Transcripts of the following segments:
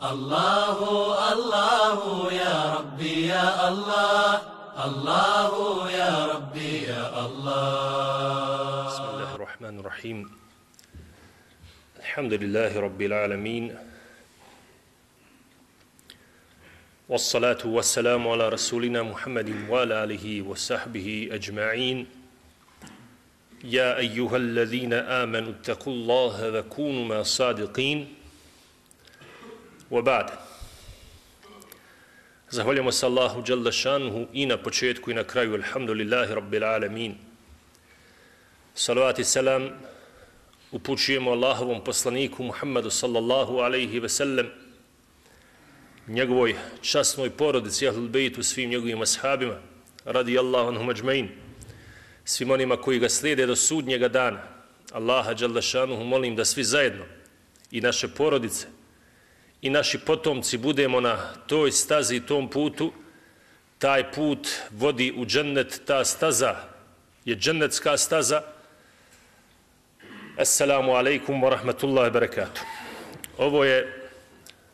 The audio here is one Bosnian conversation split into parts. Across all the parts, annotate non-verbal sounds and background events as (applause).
الله الله يا ربي يا الله الله يا ربي يا الله بسم الله الرحمن الرحيم الحمد لله رب العالمين والصلاة والسلام على رسولنا محمد وعلى آله وصحبه أجمعين يا أيها الذين آمنوا اتقوا الله وكونوا مع الصادقين وبعد Zahvaljamo se Allahu Jalla šanuhu i na početku i na kraju. Alhamdulillahi Rabbil Alamin. Salavat i selam upućujemo Allahovom poslaniku Muhammedu sallallahu alaihi ve sellem njegovoj časnoj porodici Ahlul Bejtu svim njegovim ashabima radi Allahu anhum ajmain svim onima koji ga slijede do sudnjega dana Allaha Jalla šanuhu molim da svi zajedno i naše porodice i naši potomci budemo na toj stazi i tom putu, taj put vodi u džennet, ta staza je džennetska staza. Assalamu alaikum wa rahmatullahi wa barakatuh. Ovo je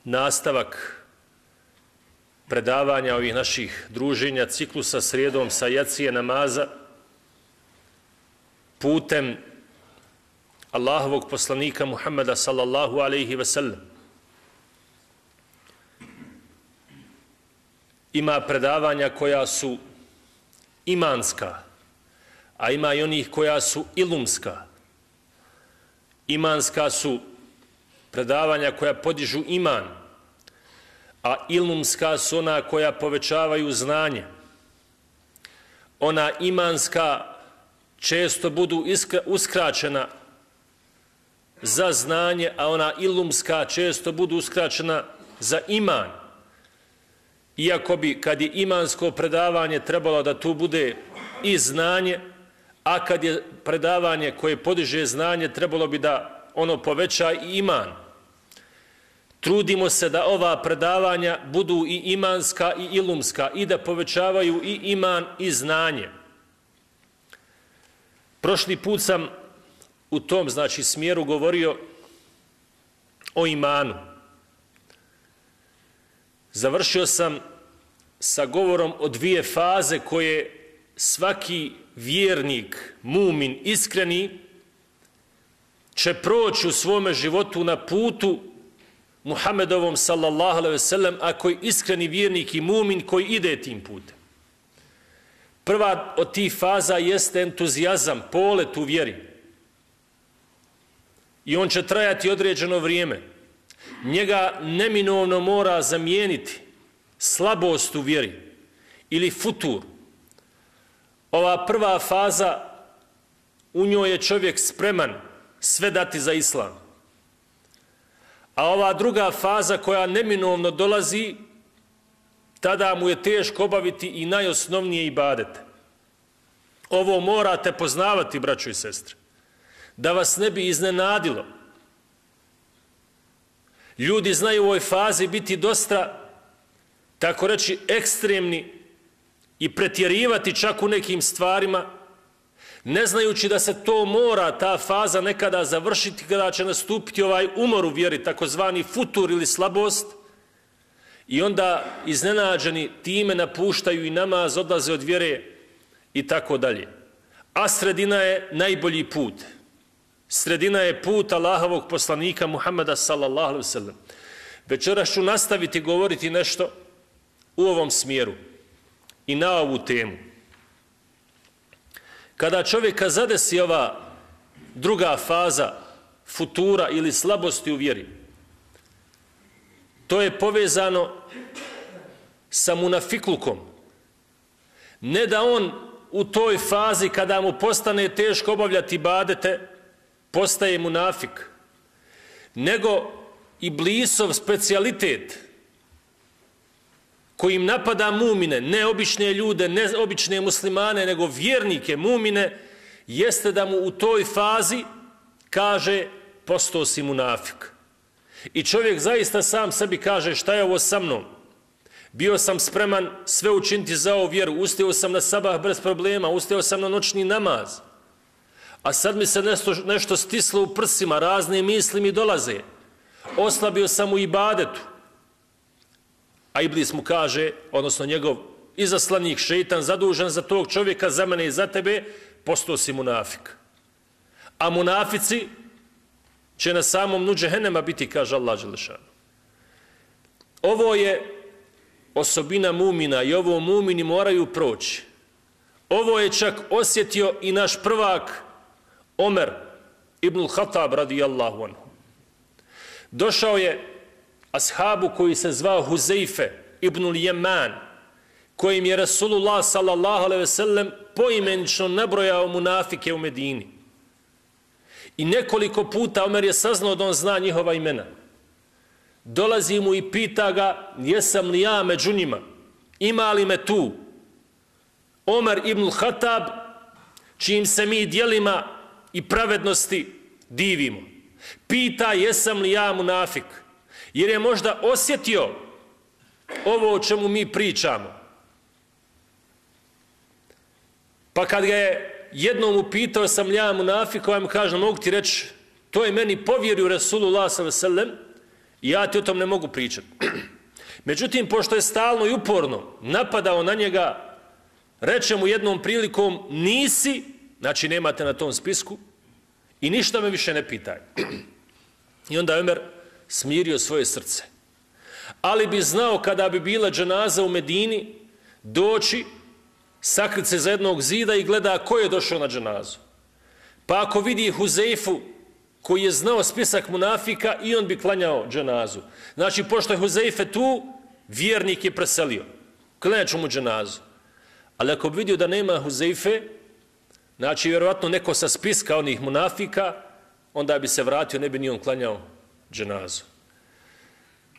nastavak predavanja ovih naših druženja, ciklusa srijedom sa jacije namaza, putem Allahovog poslanika Muhammeda sallallahu alaihi wa sallam. Ima predavanja koja su imanska, a ima i onih koja su ilumska. Imanska su predavanja koja podižu iman, a ilumska su ona koja povećavaju znanje. Ona imanska često budu uskraćena za znanje, a ona ilumska često budu uskraćena za iman. Iako bi, kad je imansko predavanje, trebalo da tu bude i znanje, a kad je predavanje koje podiže znanje, trebalo bi da ono poveća i iman. Trudimo se da ova predavanja budu i imanska i ilumska i da povećavaju i iman i znanje. Prošli put sam u tom znači smjeru govorio o imanu. Završio sam sa govorom o dvije faze koje svaki vjernik, mumin, iskreni, će proći u svome životu na putu Muhammedovom sallallahu alaihi sellem, a koji iskreni vjernik i mumin koji ide tim putem. Prva od tih faza jeste entuzijazam, polet u vjeri. I on će trajati određeno vrijeme. Njega neminovno mora zamijeniti slabost u vjeri ili futur, ova prva faza, u njoj je čovjek spreman sve dati za islam. A ova druga faza koja neminovno dolazi, tada mu je teško obaviti i najosnovnije ibadete. Ovo morate poznavati, braćo i sestre, da vas ne bi iznenadilo. Ljudi znaju u ovoj fazi biti dosta tako reći, ekstremni i pretjerivati čak u nekim stvarima, ne znajući da se to mora, ta faza nekada završiti kada će nastupiti ovaj umor u vjeri, takozvani futur ili slabost, i onda iznenađeni time napuštaju i namaz, odlaze od vjere i tako dalje. A sredina je najbolji put. Sredina je put Allahovog poslanika Muhammeda sallallahu alaihi sallam. Večeras ću nastaviti govoriti nešto u ovom smjeru i na ovu temu. Kada čovjeka zadesi ova druga faza futura ili slabosti u vjeri, to je povezano sa munafiklukom. Ne da on u toj fazi kada mu postane teško obavljati badete, postaje munafik, nego i blisov specialitet – kojim napada mumine, ne obične ljude, ne obične muslimane, nego vjernike mumine, jeste da mu u toj fazi kaže postao si munafik. I čovjek zaista sam sebi kaže šta je ovo sa mnom? Bio sam spreman sve učiniti za ovu vjeru, ustao sam na sabah bez problema, ustao sam na noćni namaz. A sad mi se nešto, nešto stislo u prsima, razne misli mi dolaze. Oslabio sam u ibadetu, a Iblis mu kaže, odnosno njegov izaslanik šeitan zadužen za tog čovjeka, za mene i za tebe, postao si munafik. A munafici će na samom nuđe henema biti, kaže Allah Đelešanu. Ovo je osobina mumina i ovo mumini moraju proći. Ovo je čak osjetio i naš prvak Omer ibn Khattab radijallahu anhu. Došao je ashabu koji se zvao Huzeife ibn Jeman, kojim je Rasulullah sallallahu alaihi ve sellem poimenično nabrojao munafike u Medini. I nekoliko puta Omer je saznao da on zna njihova imena. Dolazi mu i pita ga, jesam li ja među njima? Ima li me tu? Omer ibn Khattab, čijim se mi dijelima i pravednosti divimo. Pita, jesam li ja munafik? Jer je možda osjetio ovo o čemu mi pričamo. Pa kad ga je jednom upitao sam ja munafik, ovaj mu kaže, mogu ti reći, to je meni povjerio Rasulullah s.a.v. i ja ti o tom ne mogu pričati. (clears throat) Međutim, pošto je stalno i uporno napadao na njega, reče mu jednom prilikom, nisi, znači nemate na tom spisku, i ništa me više ne pitaj. I onda Ömer smirio svoje srce. Ali bi znao kada bi bila dženaza u Medini, doći sakrit se za jednog zida i gleda ko je došao na dženazu. Pa ako vidi Huzeifu koji je znao spisak munafika i on bi klanjao dženazu. Znači, pošto je Huzeife tu, vjernik je preselio. Klanjaću mu dženazu. Ali ako bi vidio da nema Huzeife, znači, vjerovatno neko sa spiska onih munafika, onda bi se vratio, ne bi ni on klanjao dženazu.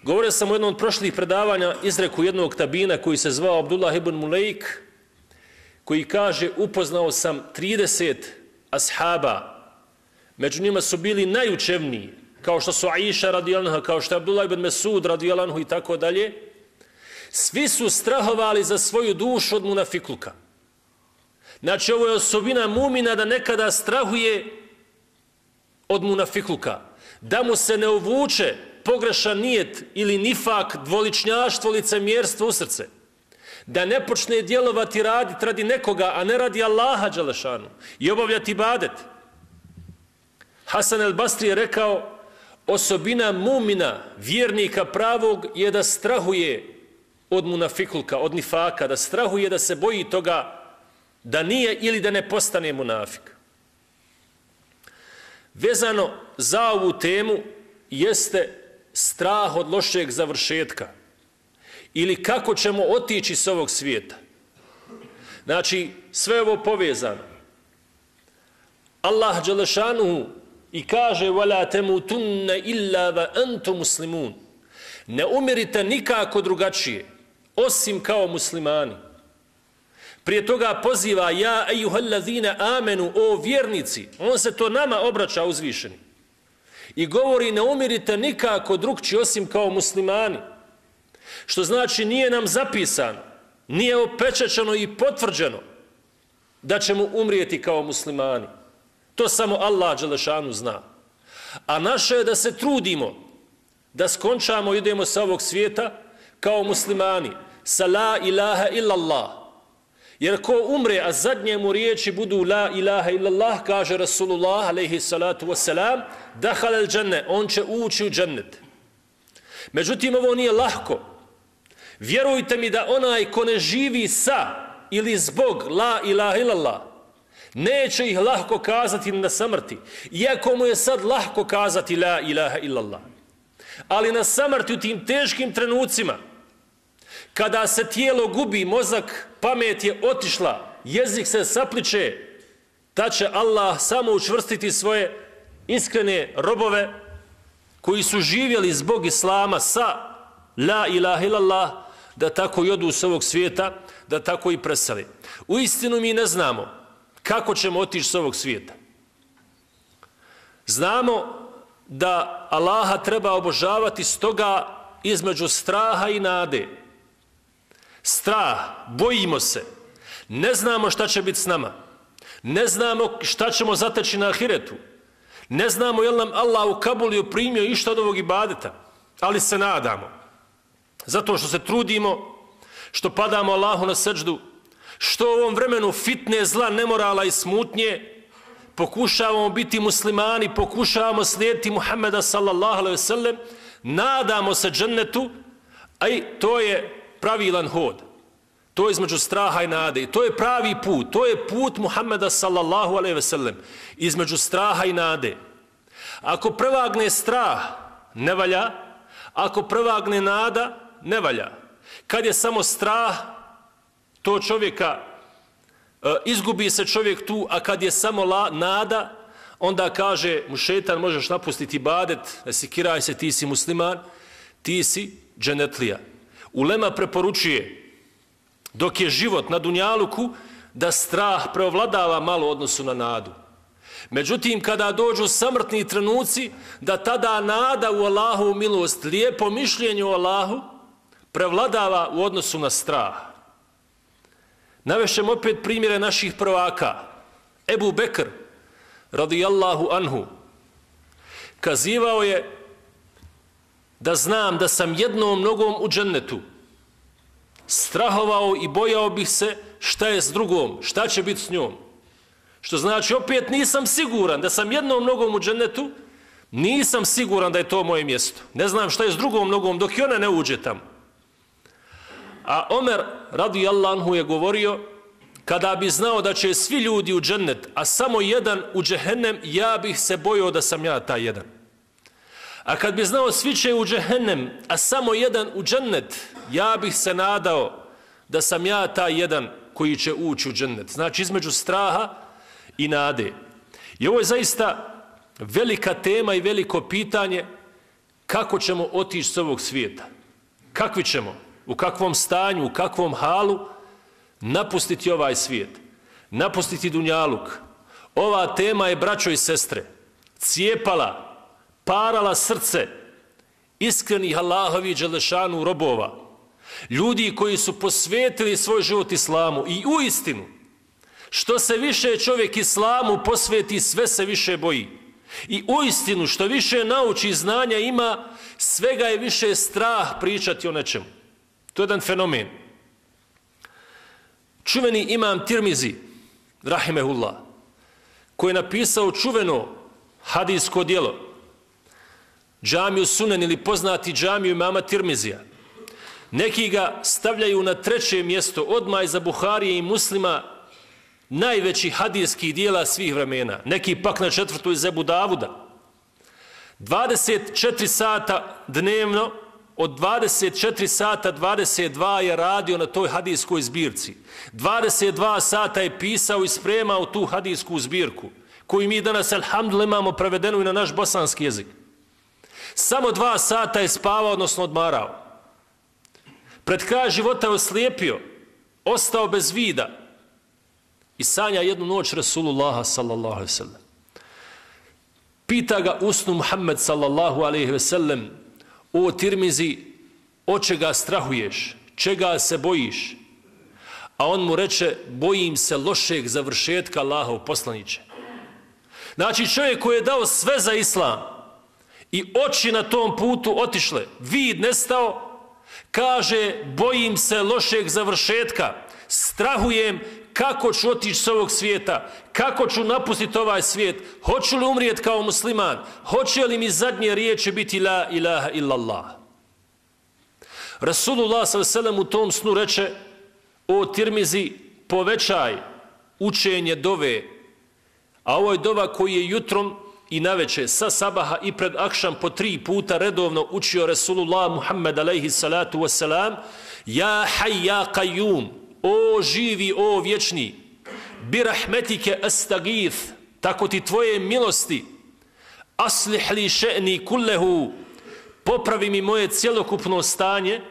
Govorio sam u jednom od prošlih predavanja izreku jednog tabina koji se zvao Abdullah ibn Mulejk, koji kaže upoznao sam 30 ashaba, među njima su bili najučevniji, kao što su Aisha radijalanha, kao što je Abdullah ibn Mesud radijalanhu i tako dalje, svi su strahovali za svoju dušu od munafikluka. Znači, ovo je osobina mumina da nekada strahuje od munafikluka, da mu se ne uvuče pogrešan nijet ili nifak, dvoličnjaštvo, licemjerstvo u srce da ne počne djelovati raditi radi nekoga, a ne radi Allaha Đalešanu i obavljati badet. Hasan el Basri je rekao, osobina mumina, vjernika pravog, je da strahuje od munafikulka, od nifaka, da strahuje da se boji toga da nije ili da ne postane munafik. Vezano za ovu temu jeste strah od lošeg završetka ili kako ćemo otići s ovog svijeta. Znači, sve ovo povezano. Allah Đalešanuhu i kaže وَلَا تَمُوتُنَّ إِلَّا وَأَنْتُ مُسْلِمُونَ Ne umirite nikako drugačije, osim kao muslimani. Prije toga poziva ja ejuhallazine amenu o vjernici. On se to nama obraća uzvišeni. I govori ne umirite nikako drugči osim kao muslimani. Što znači nije nam zapisano, nije opečečeno i potvrđeno da ćemo umrijeti kao muslimani. To samo Allah Đelešanu zna. A naše je da se trudimo, da skončamo i idemo sa ovog svijeta kao muslimani. Sa la ilaha illallah. Jer ko umre, a zadnje mu riječi budu la ilaha illallah, kaže Rasulullah alaihi salatu wasalam, dahal al džanne, on će ući u džennet. Međutim, ovo nije lahko. Vjerujte mi da onaj ko ne živi sa ili zbog la ilaha illallah, neće ih lahko kazati na samrti. Iako mu je sad lahko kazati la ilaha illallah. Ali na samrti u tim teškim trenucima, kada se tijelo gubi, mozak, pamet je otišla, jezik se sapliče, ta će Allah samo učvrstiti svoje iskrene robove koji su živjeli zbog Islama sa la ilaha illallah, da tako i odu s ovog svijeta, da tako i presali. U istinu mi ne znamo kako ćemo otići s ovog svijeta. Znamo da Allaha treba obožavati stoga između straha i nade. Strah, bojimo se, ne znamo šta će biti s nama, ne znamo šta ćemo zateći na ahiretu, ne znamo je li nam Allah u Kabuliju primio išta od ovog ibadeta, ali se nadamo. zato što se trudimo, što padamo Allahu na srđdu, što u ovom vremenu fitne zla, nemorala i smutnje, pokušavamo biti muslimani, pokušavamo slijediti Muhammeda sallallahu alaihi sallam, nadamo se džennetu, a i to je pravilan hod. To je između straha i nade. I to je pravi put. To je put Muhammeda sallallahu alaihi sellem Između straha i nade. Ako prevagne strah, ne valja. Ako prevagne nada, ne valja. Kad je samo strah, to čovjeka e, izgubi se čovjek tu, a kad je samo la, nada, onda kaže mu šetan, možeš napustiti badet, ne sikiraj se, ti si musliman, ti si dženetlija. Ulema preporučuje, dok je život na Dunjaluku, da strah preovladava malo odnosu na nadu. Međutim, kada dođu samrtni trenuci, da tada nada u Allahu milost, lijepo mišljenje o Allahu, prevladava u odnosu na strah. Navešem opet primjere naših prvaka. Ebu Bekr, radijallahu anhu, kazivao je da znam da sam jednom nogom u džennetu strahovao i bojao bih se šta je s drugom, šta će biti s njom. Što znači, opet nisam siguran da sam jednom nogom u džennetu, nisam siguran da je to moje mjesto. Ne znam šta je s drugom nogom dok i ona ne uđe tamo. A Omer radi Allahu je govorio kada bi znao da će svi ljudi u džennet, a samo jedan u džehennem, ja bih se bojao da sam ja taj jedan. A kad bi znao svi će u džehennem, a samo jedan u džennet, ja bih se nadao da sam ja taj jedan koji će ući u džennet. Znači između straha i nade. I ovo je zaista velika tema i veliko pitanje kako ćemo otići s ovog svijeta. Kakvi ćemo? u kakvom stanju, u kakvom halu, napustiti ovaj svijet, napustiti Dunjaluk. Ova tema je, braćo i sestre, cijepala, parala srce iskrenih Allahovi Đelešanu robova, ljudi koji su posvetili svoj život Islamu i u istinu, što se više čovjek Islamu posveti, sve se više boji. I u istinu, što više nauči znanja ima, svega je više strah pričati o nečemu. To je jedan fenomen. Čuveni imam Tirmizi, rahimehullah, koji je napisao čuveno hadijsko dijelo, džamiju Sunan ili poznati džamiju imama Tirmizija. Neki ga stavljaju na treće mjesto odmah za Buharije i muslima najveći hadijskih dijela svih vremena. Neki pak na četvrtu iz Ebu Davuda. 24 sata dnevno od 24 sata 22 je radio na toj hadijskoj zbirci. 22 sata je pisao i spremao tu hadijsku zbirku, koju mi danas, alhamdulillah, imamo prevedenu i na naš bosanski jezik. Samo dva sata je spavao, odnosno odmarao. Pred kraj života je oslijepio, ostao bez vida i sanja jednu noć Rasulullaha sallallahu alaihi sallam. Pita ga usnu Muhammed sallallahu alaihi sallam, o Tirmizi, o čega strahuješ, čega se bojiš? A on mu reče, bojim se lošeg završetka Allahov poslaniće. Znači čovjek koji je dao sve za islam i oči na tom putu otišle, vid nestao, kaže, bojim se lošeg završetka, strahujem kako ću otići s ovog svijeta, kako ću napustiti ovaj svijet, hoću li umrijeti kao musliman, hoće li mi zadnje riječi biti la ilaha illallah. Rasulullah s.a.v. u tom snu reče, o tirmizi, povećaj učenje dove, a ovo je dova koji je jutrom i naveče sa sabaha i pred akšam po tri puta redovno učio Resulullah Muhammed alaihi salatu wasalam, ja haj ja kajum, o živi, o vječni, bi rahmetike astagith, tako ti tvoje milosti, aslih li še'ni kullehu, popravi mi moje cjelokupno stanje,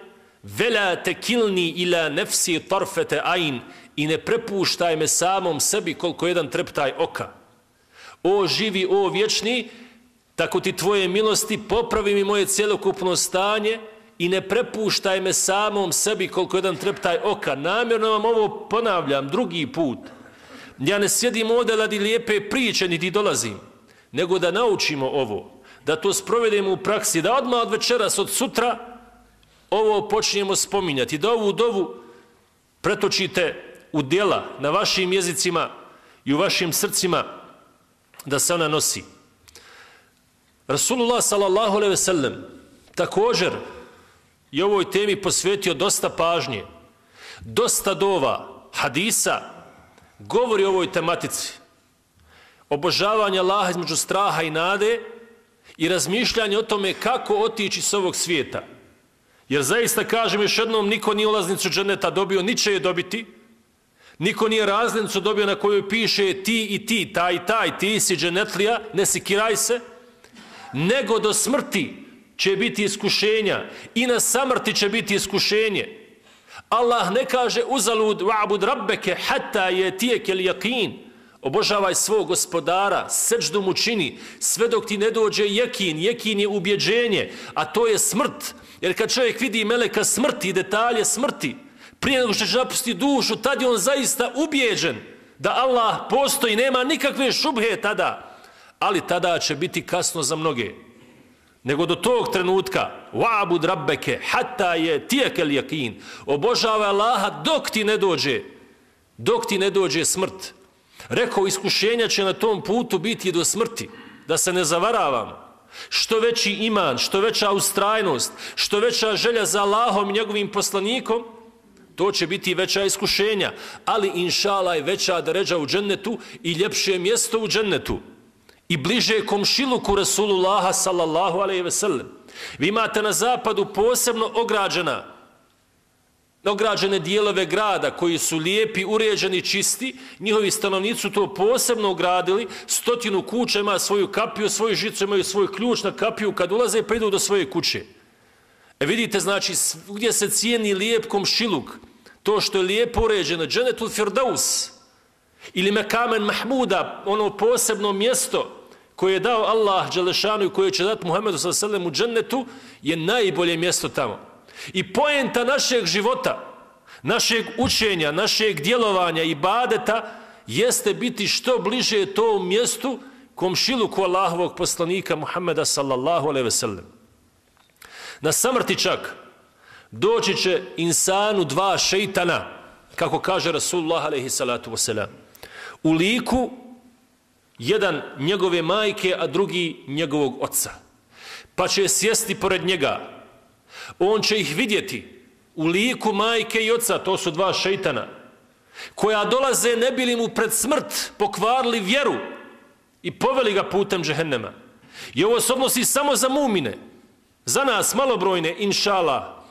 vela te kilni ila nefsi tarfete ain, i ne prepuštaj me samom sebi koliko jedan treptaj oka. O živi, o vječni, tako ti tvoje milosti, popravi mi moje cjelokupno stanje, i ne prepuštaj me samom sebi koliko jedan treptaj oka. Namjerno vam ovo ponavljam drugi put. Ja ne sjedim ovdje radi lijepe priče, niti dolazim, nego da naučimo ovo, da to sprovedemo u praksi, da odmah od večeras, od sutra, ovo počnemo spominjati, da ovu dovu pretočite u djela na vašim jezicima i u vašim srcima da se ona nosi. Rasulullah sallallahu alejhi ve sellem također je ovoj temi posvetio dosta pažnje, dosta dova, hadisa, govori o ovoj tematici. Obožavanje Allaha između straha i nade i razmišljanje o tome kako otići s ovog svijeta. Jer zaista kažem još jednom, niko nije ulaznicu dženeta dobio, niće je dobiti, niko nije razlinicu dobio na kojoj piše ti i ti, taj i taj, ti si dženetlija, ne sikiraj se, nego do smrti će biti iskušenja i na samrti će biti iskušenje. Allah ne kaže uzalud wa'bud rabbeke hatta je tijek el jakin. Obožavaj svog gospodara, seđdu mu čini, sve dok ti ne dođe jekin, jekin je ubjeđenje, a to je smrt. Jer kad čovjek vidi meleka smrti detalje smrti, prije nego što će napusti dušu, tad je on zaista ubijeđen da Allah postoji, nema nikakve šubhe tada. Ali tada će biti kasno za mnoge. Nego do tog trenutka wa'bud rabbeke hatta je tijekel jakin obožava Allaha dok ti ne dođe dok ti ne dođe smrt. Rekao iskušenja će na tom putu biti do smrti da se ne zavaravam što veći iman što veća ustrajnost što veća želja za Allahom i njegovim poslanikom to će biti veća iskušenja ali inšala je veća deređa u džennetu i ljepše mjesto u džennetu i bliže komšiluku Rasulullaha sallallahu alaihi ve sellem. Vi imate na zapadu posebno ograđena, ograđene dijelove grada koji su lijepi, uređeni, čisti. Njihovi stanovnici su to posebno ogradili. Stotinu kuća ima svoju kapiju, svoju žicu imaju svoj ključ na kapiju kad ulaze pa idu do svoje kuće. E vidite, znači, gdje se cijeni lijep komšiluk, to što je lijepo uređeno, dženetul firdaus, ili mekamen Mahmuda, ono posebno mjesto koje je dao Allah Đelešanu i koje će dati Muhammedu s.a.v. u džennetu, je najbolje mjesto tamo. I poenta našeg života, našeg učenja, našeg djelovanja i badeta, jeste biti što bliže tom mjestu komšiluku Allahovog poslanika Muhammeda sallallahu alaihi ve sellem. Na samrti čak doći će insanu dva šeitana, kako kaže Rasulullah alaihi salatu wasalam, u liku jedan njegove majke, a drugi njegovog oca. Pa će sjesti pored njega. On će ih vidjeti u liku majke i oca, to su dva šeitana, koja dolaze ne bili mu pred smrt pokvarili vjeru i poveli ga putem džehennema. I ovo se odnosi samo za mumine, za nas malobrojne, inšala.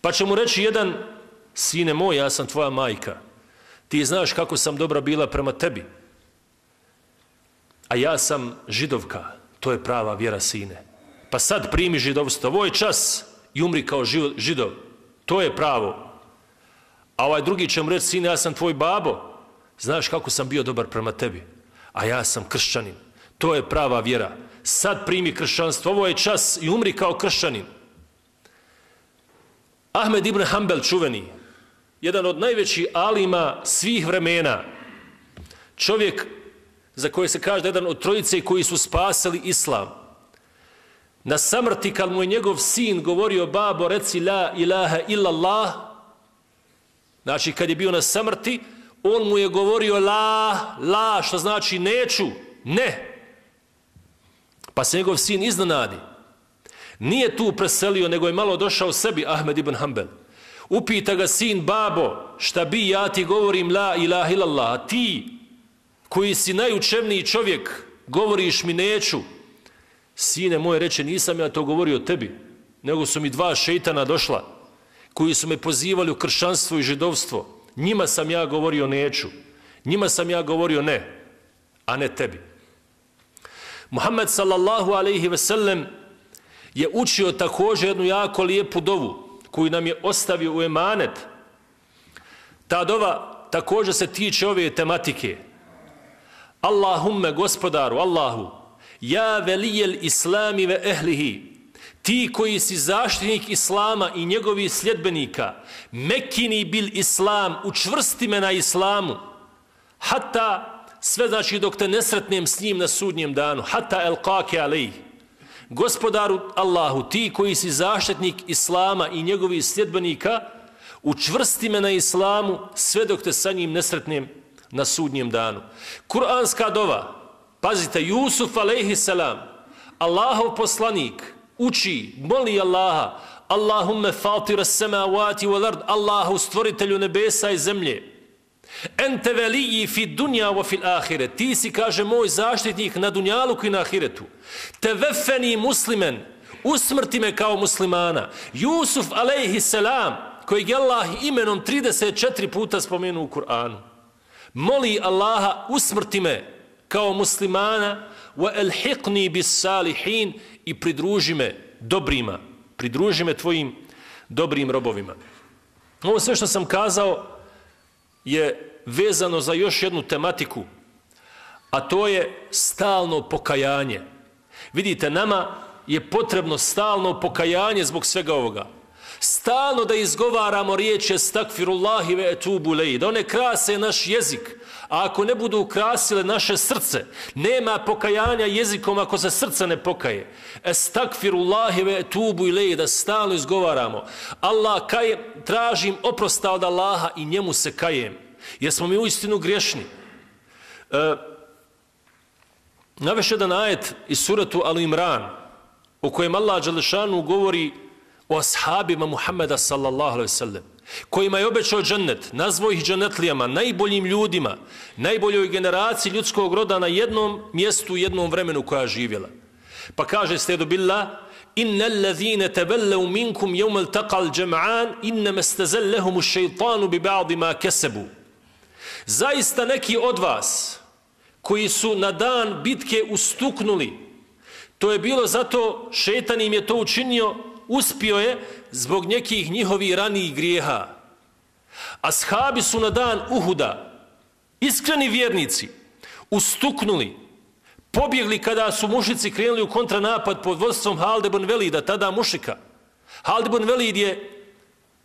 Pa će mu reći jedan, sine moj, ja sam tvoja majka, ti znaš kako sam dobra bila prema tebi, a ja sam židovka, to je prava vjera sine. Pa sad primi židovstvo, ovo je čas i umri kao židov, to je pravo. A ovaj drugi će mu reći, sine, ja sam tvoj babo, znaš kako sam bio dobar prema tebi, a ja sam kršćanin, to je prava vjera. Sad primi kršćanstvo, ovo je čas i umri kao kršćanin. Ahmed ibn Hanbel čuveni, jedan od najvećih alima svih vremena, čovjek za koje se kaže jedan od trojice koji su spasali islam. Na samrti kad mu je njegov sin govorio babo reci la ilaha illallah, znači kad je bio na samrti, on mu je govorio la, la, što znači neću, ne. Pa se njegov sin iznenadi. Nije tu preselio, nego je malo došao sebi Ahmed ibn Hanbel. Upita ga sin, babo, šta bi ja ti govorim la ilaha illallah, ti koji si najučevniji čovjek, govoriš mi neću. Sine moje reče, nisam ja to govorio tebi, nego su mi dva šeitana došla, koji su me pozivali u kršanstvo i židovstvo. Njima sam ja govorio neću. Njima sam ja govorio ne, a ne tebi. Muhammed sallallahu alaihi ve sellem je učio također jednu jako lijepu dovu koju nam je ostavio u emanet. Ta dova također se tiče ove tematike. Allahumme gospodaru, Allahu, ja velijel islami ve ehlihi, ti koji si zaštitnik islama i njegovih sljedbenika, mekini bil islam, učvrsti me na islamu, hatta sve znači dok te nesretnem s njim na sudnjem danu, hatta el kake alej, gospodaru Allahu, ti koji si zaštitnik Islama i njegovih sljedbenika, učvrsti me na Islamu sve dok te sa njim nesretnem na sudnjem danu. Kur'anska dova, pazite, Jusuf alaihi salam, Allahov poslanik, uči, moli Allaha, Allahumme fatira samavati wal ard, Allahu stvoritelju nebesa i zemlje, Ente veliji fi dunja wa fil ahire. Ti si, kaže, moj zaštitnik na dunjaluku i na ahiretu. Te vefeni muslimen. Usmrti me kao muslimana. Jusuf, alaihi selam, kojeg je Allah imenom 34 puta spomenu u Kur'anu. Moli Allaha, usmrti me kao muslimana wa elhiqni bis salihin i pridruži me dobrima. Pridruži me tvojim dobrim robovima. Ovo sve što sam kazao je vezano za još jednu tematiku, a to je stalno pokajanje. Vidite, nama je potrebno stalno pokajanje zbog svega ovoga. Stalno da izgovaramo riječi stakfirullahi ve etubu leji, da one krase naš jezik, a ako ne budu ukrasile naše srce, nema pokajanja jezikom ako se srce ne pokaje. Estakfirullahi ve etubu leji, da stalno izgovaramo. Allah, kajem, tražim oprosta od Allaha i njemu se kajem. Jesmo mi u istinu griješni. E, naveš jedan ajet iz suratu Al-Imran, u kojem Allah Đalešanu govori o ashabima Muhammeda sallallahu alaihi sallam, kojima je obećao džennet, nazvao ih džennetlijama, najboljim ljudima, najboljoj generaciji ljudskog roda na jednom mjestu, jednom vremenu koja živjela. Pa kaže stedu billah, inna allazine taballaw minkum jevmel taqal jam'an inna mastazallahum ash-shaytanu bi ba'di ma kasabu Zaista neki od vas koji su na dan bitke ustuknuli, to je bilo zato šetan im je to učinio, uspio je zbog nekih njihovih ranijih grijeha. Ashabi su na dan Uhuda, iskreni vjernici, ustuknuli, pobjegli kada su mušici krenuli u kontranapad pod vodstvom Haldebon Velida, tada mušika. Haldebon Velid je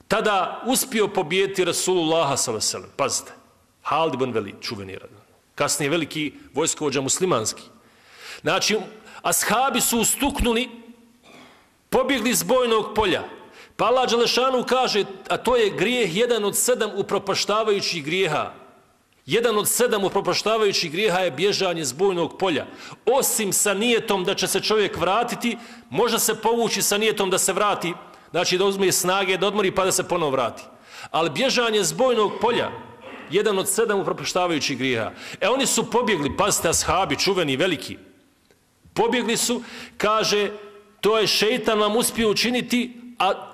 tada uspio pobijeti Rasulullaha s.a.v. Pazite. Halid ibn Velid, čuveni rad. Kasnije veliki vojskovođa muslimanski. Znači, ashabi su ustuknuli, pobjegli iz bojnog polja. Pa Allah Đalešanu kaže, a to je grijeh jedan od sedam upropaštavajućih grijeha. Jedan od sedam upropaštavajućih grijeha je bježanje z bojnog polja. Osim sa nijetom da će se čovjek vratiti, može se povući sa nijetom da se vrati, znači da uzme snage, da odmori pa da se ponovo vrati. Ali bježanje z bojnog polja, jedan od sedam upropaštavajućih grijeha. E oni su pobjegli, pazite, ashabi, čuveni, veliki. Pobjegli su, kaže, to je šeitan vam uspio učiniti, a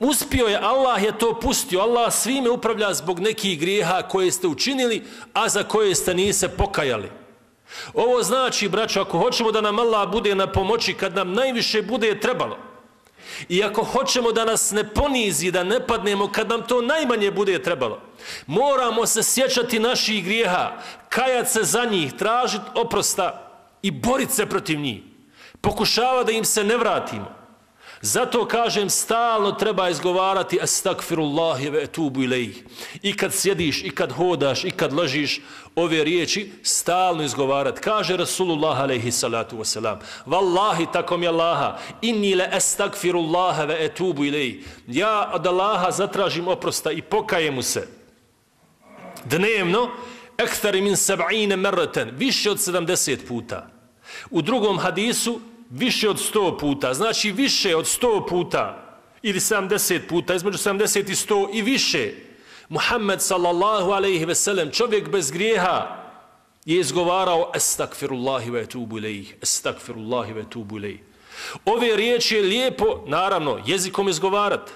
uspio je, Allah je to pustio. Allah svime upravlja zbog nekih grijeha koje ste učinili, a za koje ste nise pokajali. Ovo znači, braćo, ako hoćemo da nam Allah bude na pomoći, kad nam najviše bude trebalo, I ako hoćemo da nas ne ponizi, da ne padnemo kad nam to najmanje bude trebalo, moramo se sjećati naših grijeha, kajat se za njih, tražiti oprosta i boriti se protiv njih. Pokušava da im se ne vratimo. Zato kažem, stalno treba izgovarati astagfirullah ve etubu ilaih. I kad sjediš, i kad hodaš, i kad ležiš ove riječi, stalno izgovarati. Kaže Rasulullah alaihi salatu wasalam, Wallahi tako mi Allaha, inni le astagfirullah ve etubu ilaih. Ja od Allaha zatražim oprosta i pokajem se. Dnevno, ekstari min sab'ine merreten, više od 70 puta. U drugom hadisu, više od 100 puta, znači više od 100 puta ili 70 puta, između 70 i 100 i više, Muhammed sallallahu alaihi ve sellem, čovjek bez grijeha, je izgovarao estakfirullahi ve tubu ilaih, estakfirullahi ve tubu ilaih. Ove riječi je lijepo, naravno, jezikom izgovarat,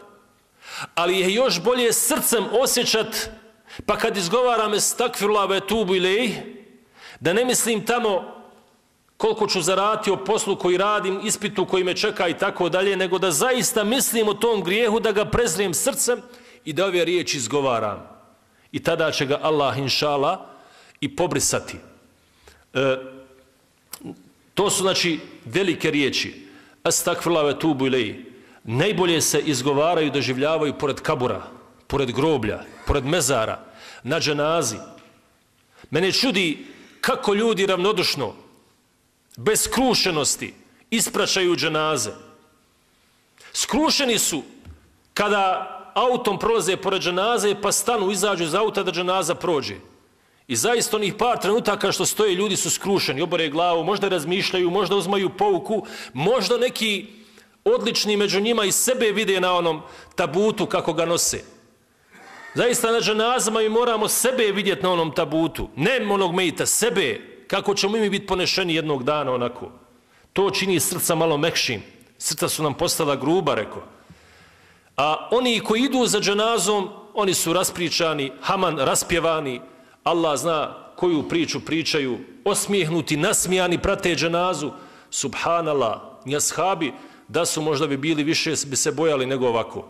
ali je još bolje srcem osjećat, pa kad izgovaram estakfirullahi ve tubu ilaih, da ne mislim tamo koliko ću zarati o poslu koji radim, ispitu koji me čeka i tako dalje, nego da zaista mislim o tom grijehu, da ga prezrijem srcem i da ove riječi izgovaram. I tada će ga Allah, inšala, i pobrisati. E, to su, znači, velike riječi. Astakvrlave tubu ilai. Najbolje se izgovaraju, doživljavaju pored kabura, pored groblja, pored mezara, na dženazi. Mene čudi kako ljudi ravnodušno, bez skrušenosti ispraćaju dženaze. Skrušeni su kada autom prolaze pored dženaze pa stanu, izađu iz auta da dženaza prođe. I zaista onih par trenutaka što stoje ljudi su skrušeni, obore glavu, možda razmišljaju, možda uzmaju pouku, možda neki odlični među njima i sebe vide na onom tabutu kako ga nose. Zaista na dženazama mi moramo sebe vidjeti na onom tabutu. Ne onog mejta, sebe. Kako ćemo mi biti ponešeni jednog dana onako. To čini srca malo mekšim. Srca su nam postala gruba, rekao. A oni koji idu za dženazom, oni su raspričani, haman raspjevani. Allah zna koju priču pričaju. Osmijehnuti, nasmijani, prate dženazu. Subhanallah, njashabi, da su možda bi bili više, bi se bojali nego ovako.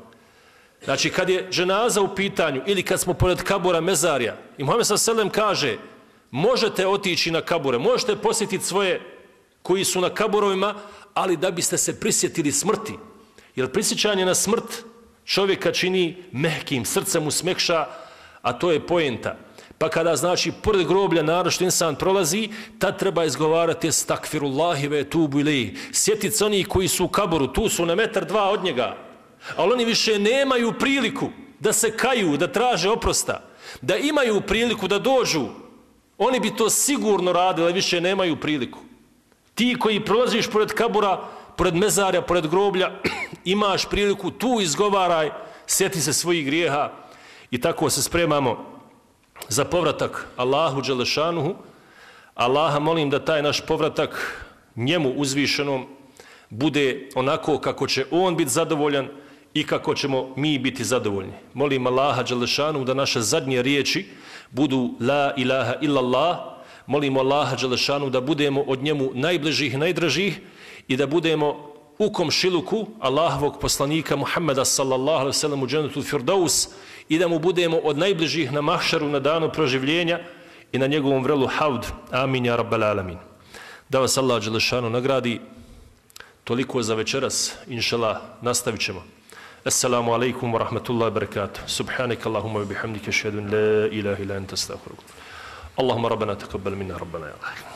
Znači, kad je dženaza u pitanju ili kad smo pored kabura mezarja, i Muhammed s.a.v. kaže, možete otići na kabure, možete posjetiti svoje koji su na kaburovima, ali da biste se prisjetili smrti. Jer prisjećanje na smrt čovjeka čini mehkim, srce mu smekša, a to je poenta. Pa kada, znači, pored groblja narošto insan prolazi, tad treba izgovarati stakfirullahi ve tubu ili sjetit se oni koji su u kaboru, tu su na metar dva od njega, ali oni više nemaju priliku da se kaju, da traže oprosta, da imaju priliku da dođu, oni bi to sigurno radili, više nemaju priliku. Ti koji prolaziš pored kabura, pored mezarja, pored groblja, (clears throat) imaš priliku, tu izgovaraj, sjeti se svojih grijeha i tako se spremamo za povratak Allahu Đelešanuhu. Allaha molim da taj naš povratak njemu uzvišenom bude onako kako će on biti zadovoljan i kako ćemo mi biti zadovoljni. Molim Allaha Đelešanu da naše zadnje riječi budu La ilaha illallah. Molim Allaha Đelešanu da budemo od njemu najbližih i najdražih i da budemo u komšiluku Allahovog poslanika Muhammeda sallallahu alaihi sallam u dženetu Firdaus i da mu budemo od najbližih na mahšaru na danu proživljenja i na njegovom vrelu haud. Amin ja rabbal alamin. Da vas Allah Đelešanu nagradi toliko za večeras. Inšala, nastavit ćemo. Assalamu alaikum wa rahmatullahi wa barakatuh. Subhanak Allahumma wa bihamdika ashhadu an la ilaha illa anta astaghfiruka. Allahumma rabbana taqabbal minna rabbana ya Allah.